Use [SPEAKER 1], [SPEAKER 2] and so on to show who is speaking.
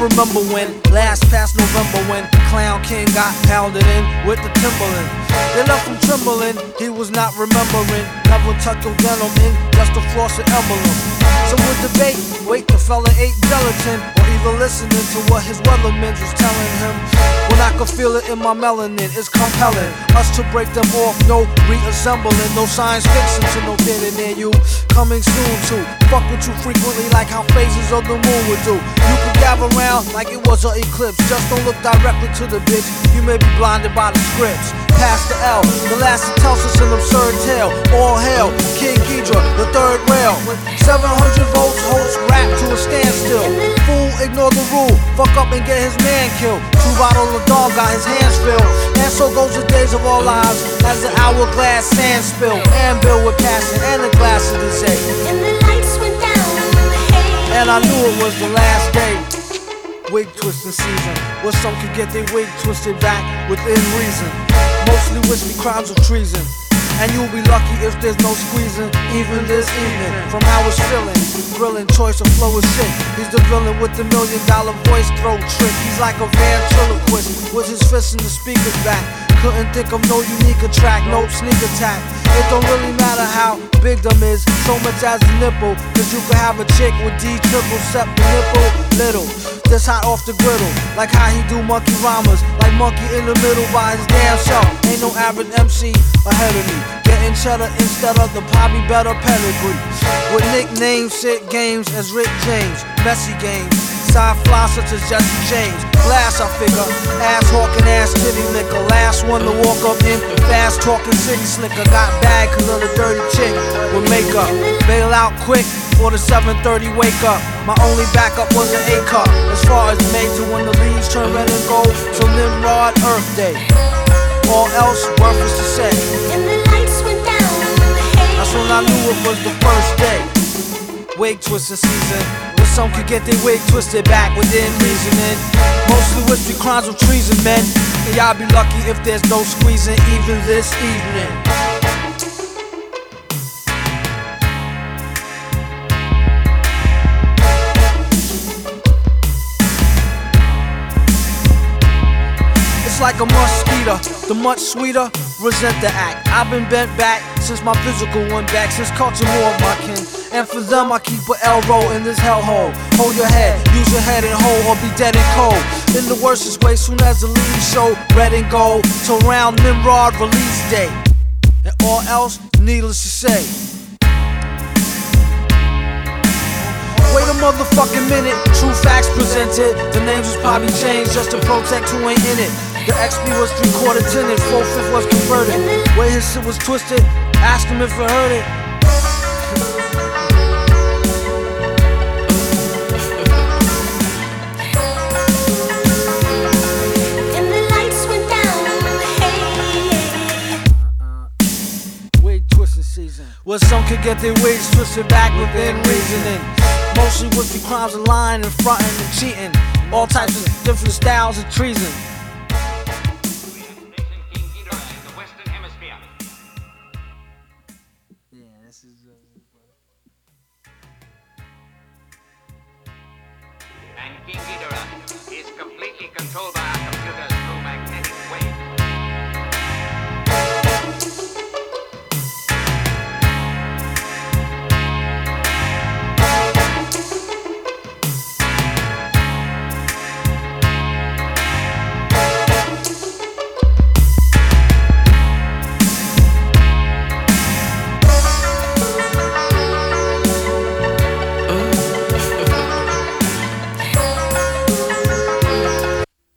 [SPEAKER 1] remember when, last past November, when Clown King got pounded in with the Timberland. They left him trembling, he was not remembering. Never tucked your in, just a floss and emblem. So we debate, wait, the fella ate gelatin, or even listening to what his weatherman was telling him. When I could feel it in my melanin, it's compelling us to break them off, no reassembling, no science fiction to no theater near you. Coming soon to fuck with you frequently, like how phases of the moon would do. You could gather around like it was an eclipse, just don't look directly to the bitch. You may be blinded by the scripts. Past the L, the last that tells us an absurd tale. All hail, King Geedorah, the third rail. 700 volts holds rap to a standstill. Fool, ignore the rule. Fuck up and get his man killed. Two bottle of dog got his hands filled. And so goes the days of our lives as the hourglass sand spill. And Bill with passion and a glass of the day.
[SPEAKER 2] And the lights went down.
[SPEAKER 1] And I knew it was the last day. Wig twisting season, where some could get their wig twisted back within reason. Mostly whiskey crimes of treason. And you'll be lucky if there's no squeezing, even this evening. From how it's feeling, grilling, choice of flow is sick. He's the villain with the million dollar voice throat trick. He's like a ventriloquist with his fist in the speaker's back. Couldn't think of no unique track, no sneak attack. It don't really matter how big them is, so much as a nipple. Cause you could have a chick with D triple, set the nipple little. This hot off the griddle, like how he do monkey rhymes, like monkey in the middle by his damn self. Ain't no average MC ahead of me. Getting cheddar instead of the probably better pedigree. With nicknames, shit games as Rick James, messy games. Side fly such as Jesse James. Glass, I figure. Ass hawking, ass titty liquor. Last one to walk up in. Fast talking city slicker. Got bad cause of the dirty chick with makeup. Bail out quick for the 7:30 wake up. My only backup was an A cup. As far as to when the leaves turn red and gold. So Nimrod Earth Day. All else worthless to say.
[SPEAKER 2] And the lights went down.
[SPEAKER 1] That's when I knew it was the first day. Wake Wig twisting season. Some could get their wig twisted back within reasoning. Mostly with the crimes of treason, men. And y'all be lucky if there's no squeezing even this evening. Like a mosquito, the much sweeter, resent the act. I've been bent back since my physical went back, since culture more of my kin. And for them, I keep a L roll in this hellhole. Hold your head, use your head and hold, or be dead and cold. In the worstest way, soon as the leaves show red and gold, till round Nimrod release day. And all else, needless to say. Wait a motherfucking minute, true facts presented. The names was probably changed just to protect who ain't in it. The XP was three quarter tinted, four fifth was converted. Way his shit was twisted, ask him if it.
[SPEAKER 2] And the lights went down. Hey.
[SPEAKER 1] Wig twisting season. Where some could get their wigs twisted back within reasoning. Mostly with the crimes of lying and fronting and cheating. All types of different styles of treason.
[SPEAKER 3] And is completely controlled by